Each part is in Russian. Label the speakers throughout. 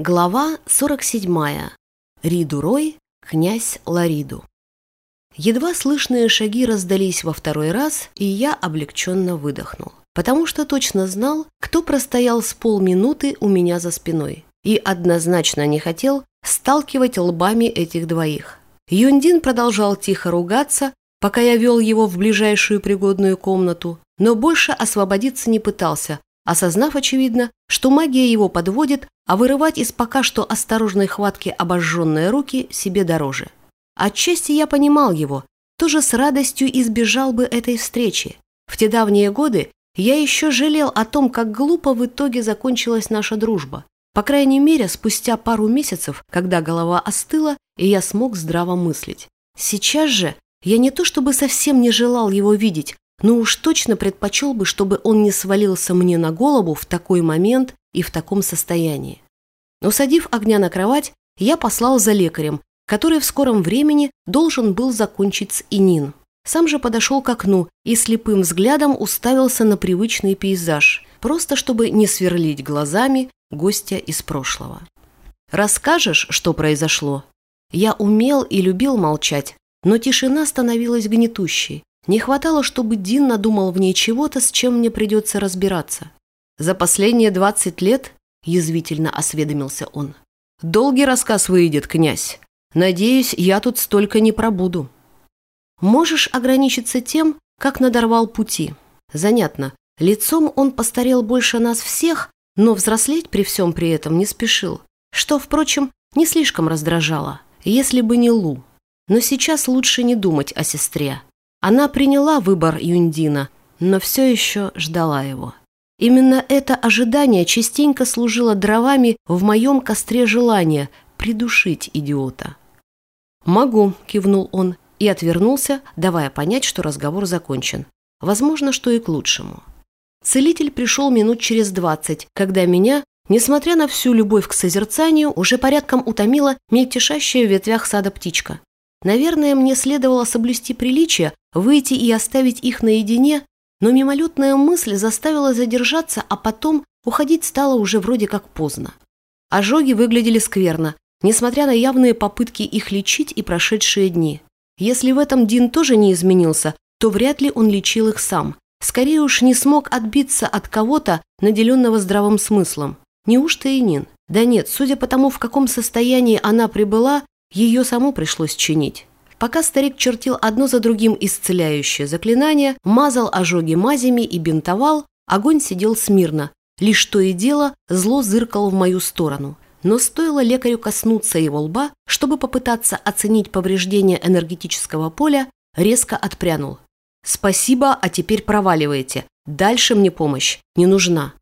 Speaker 1: Глава 47. Риду Рой, князь Лариду. Едва слышные шаги раздались во второй раз, и я облегченно выдохнул, потому что точно знал, кто простоял с полминуты у меня за спиной, и однозначно не хотел сталкивать лбами этих двоих. Юндин продолжал тихо ругаться, пока я вел его в ближайшую пригодную комнату, но больше освободиться не пытался, осознав, очевидно, что магия его подводит, а вырывать из пока что осторожной хватки обожженные руки себе дороже. Отчасти я понимал его, тоже с радостью избежал бы этой встречи. В те давние годы я еще жалел о том, как глупо в итоге закончилась наша дружба. По крайней мере, спустя пару месяцев, когда голова остыла, и я смог здраво мыслить. Сейчас же я не то чтобы совсем не желал его видеть, но уж точно предпочел бы, чтобы он не свалился мне на голову в такой момент и в таком состоянии. Усадив огня на кровать, я послал за лекарем, который в скором времени должен был закончить с инин. Сам же подошел к окну и слепым взглядом уставился на привычный пейзаж, просто чтобы не сверлить глазами гостя из прошлого. «Расскажешь, что произошло?» Я умел и любил молчать, но тишина становилась гнетущей. Не хватало, чтобы Дин надумал в ней чего-то, с чем мне придется разбираться. За последние двадцать лет, язвительно осведомился он, долгий рассказ выйдет, князь. Надеюсь, я тут столько не пробуду. Можешь ограничиться тем, как надорвал пути. Занятно. Лицом он постарел больше нас всех, но взрослеть при всем при этом не спешил. Что, впрочем, не слишком раздражало, если бы не Лу. Но сейчас лучше не думать о сестре. Она приняла выбор Юндина, но все еще ждала его. Именно это ожидание частенько служило дровами в моем костре желания придушить идиота. «Могу», – кивнул он и отвернулся, давая понять, что разговор закончен. Возможно, что и к лучшему. Целитель пришел минут через двадцать, когда меня, несмотря на всю любовь к созерцанию, уже порядком утомила мельтешащая в ветвях сада птичка. Наверное, мне следовало соблюсти приличие, выйти и оставить их наедине, но мимолетная мысль заставила задержаться, а потом уходить стало уже вроде как поздно. Ожоги выглядели скверно, несмотря на явные попытки их лечить и прошедшие дни. Если в этом Дин тоже не изменился, то вряд ли он лечил их сам. Скорее уж не смог отбиться от кого-то, наделенного здравым смыслом. Неужто и Нин? Да нет, судя по тому, в каком состоянии она прибыла, ее саму пришлось чинить. Пока старик чертил одно за другим исцеляющее заклинание, мазал ожоги мазями и бинтовал, огонь сидел смирно. Лишь то и дело зло зыркало в мою сторону. Но стоило лекарю коснуться его лба, чтобы попытаться оценить повреждение энергетического поля, резко отпрянул. «Спасибо, а теперь проваливайте. Дальше мне помощь не нужна».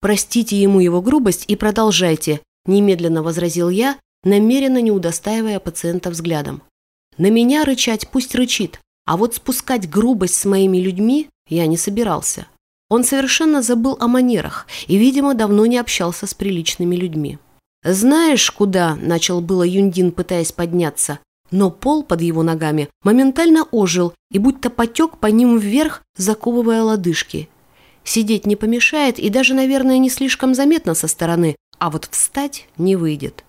Speaker 1: «Простите ему его грубость и продолжайте», – немедленно возразил я, намеренно не удостаивая пациента взглядом. На меня рычать пусть рычит, а вот спускать грубость с моими людьми я не собирался. Он совершенно забыл о манерах и, видимо, давно не общался с приличными людьми. «Знаешь, куда?» – начал было Юндин, пытаясь подняться. Но пол под его ногами моментально ожил и будто потек по ним вверх, заковывая лодыжки. Сидеть не помешает и даже, наверное, не слишком заметно со стороны, а вот встать не выйдет.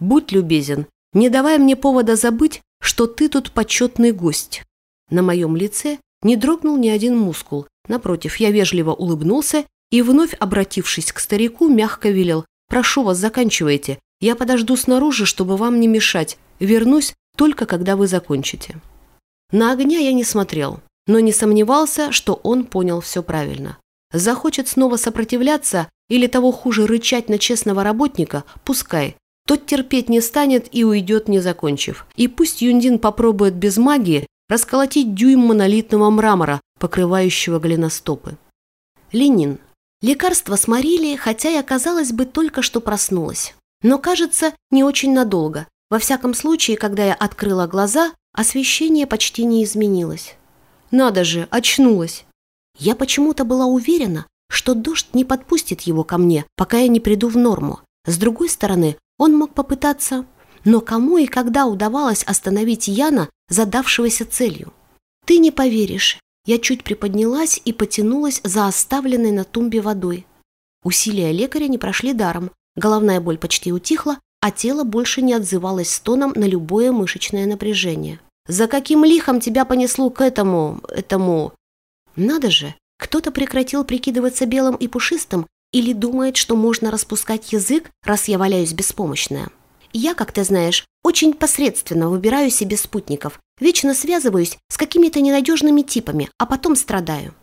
Speaker 1: Будь любезен, не давай мне повода забыть, что ты тут почетный гость. На моем лице не дрогнул ни один мускул. Напротив, я вежливо улыбнулся и, вновь обратившись к старику, мягко велел. «Прошу вас, заканчивайте. Я подожду снаружи, чтобы вам не мешать. Вернусь только когда вы закончите». На огня я не смотрел, но не сомневался, что он понял все правильно. Захочет снова сопротивляться или того хуже рычать на честного работника, пускай, тот терпеть не станет и уйдет, не закончив. И пусть Юндин попробует без магии расколотить дюйм монолитного мрамора, покрывающего голеностопы. Ленин. Лекарство сморили, хотя я, казалось бы, только что проснулась. Но, кажется, не очень надолго. Во всяком случае, когда я открыла глаза, освещение почти не изменилось. Надо же, очнулась. Я почему-то была уверена, что дождь не подпустит его ко мне, пока я не приду в норму. С другой стороны, он мог попытаться, но кому и когда удавалось остановить Яна, задавшегося целью? Ты не поверишь. Я чуть приподнялась и потянулась за оставленной на тумбе водой. Усилия лекаря не прошли даром. Головная боль почти утихла, а тело больше не отзывалось стоном на любое мышечное напряжение. «За каким лихом тебя понесло к этому... этому...» «Надо же, кто-то прекратил прикидываться белым и пушистым или думает, что можно распускать язык, раз я валяюсь беспомощная. Я, как ты знаешь, очень посредственно выбираю себе спутников, вечно связываюсь с какими-то ненадежными типами, а потом страдаю.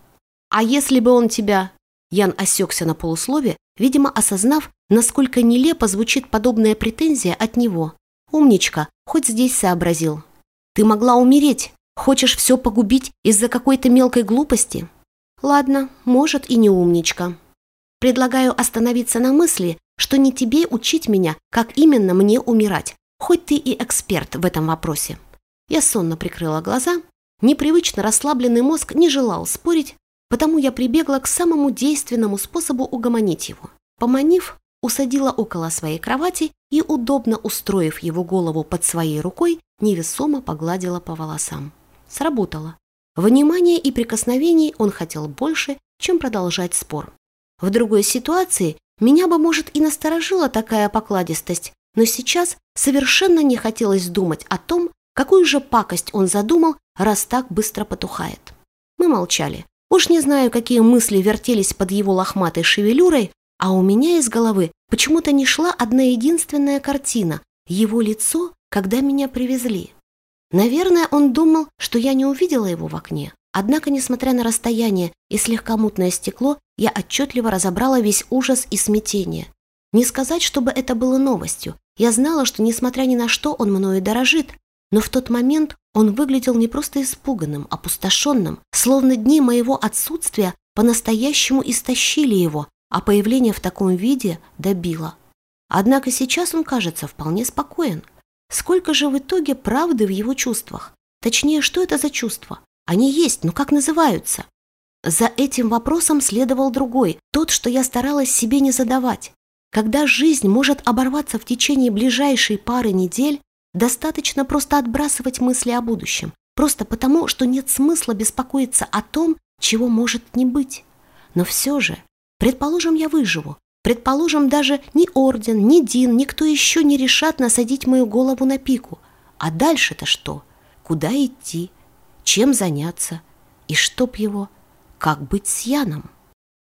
Speaker 1: А если бы он тебя... Ян осекся на полуслове, видимо, осознав, насколько нелепо звучит подобная претензия от него. «Умничка, хоть здесь сообразил. Ты могла умереть. Хочешь все погубить из-за какой-то мелкой глупости?» «Ладно, может и не умничка. Предлагаю остановиться на мысли, что не тебе учить меня, как именно мне умирать, хоть ты и эксперт в этом вопросе». Я сонно прикрыла глаза. Непривычно расслабленный мозг не желал спорить, потому я прибегла к самому действенному способу угомонить его. Поманив, усадила около своей кровати и, удобно устроив его голову под своей рукой, невесомо погладила по волосам. Сработало. Внимания и прикосновений он хотел больше, чем продолжать спор. В другой ситуации меня бы, может, и насторожила такая покладистость, но сейчас совершенно не хотелось думать о том, какую же пакость он задумал, раз так быстро потухает. Мы молчали. Уж не знаю, какие мысли вертелись под его лохматой шевелюрой, а у меня из головы почему-то не шла одна единственная картина – его лицо, когда меня привезли. Наверное, он думал, что я не увидела его в окне. Однако, несмотря на расстояние и слегка мутное стекло, я отчетливо разобрала весь ужас и смятение. Не сказать, чтобы это было новостью. Я знала, что, несмотря ни на что, он мною дорожит. Но в тот момент он выглядел не просто испуганным, опустошенным, словно дни моего отсутствия по-настоящему истощили его, а появление в таком виде добило. Однако сейчас он кажется вполне спокоен. Сколько же в итоге правды в его чувствах? Точнее, что это за чувства? Они есть, но как называются? За этим вопросом следовал другой, тот, что я старалась себе не задавать. Когда жизнь может оборваться в течение ближайшей пары недель, достаточно просто отбрасывать мысли о будущем, просто потому, что нет смысла беспокоиться о том, чего может не быть. Но все же, предположим, я выживу, предположим, даже ни Орден, ни Дин, никто еще не решат насадить мою голову на пику. А дальше-то что? Куда идти? Чем заняться и чтоб его, как быть с Яном.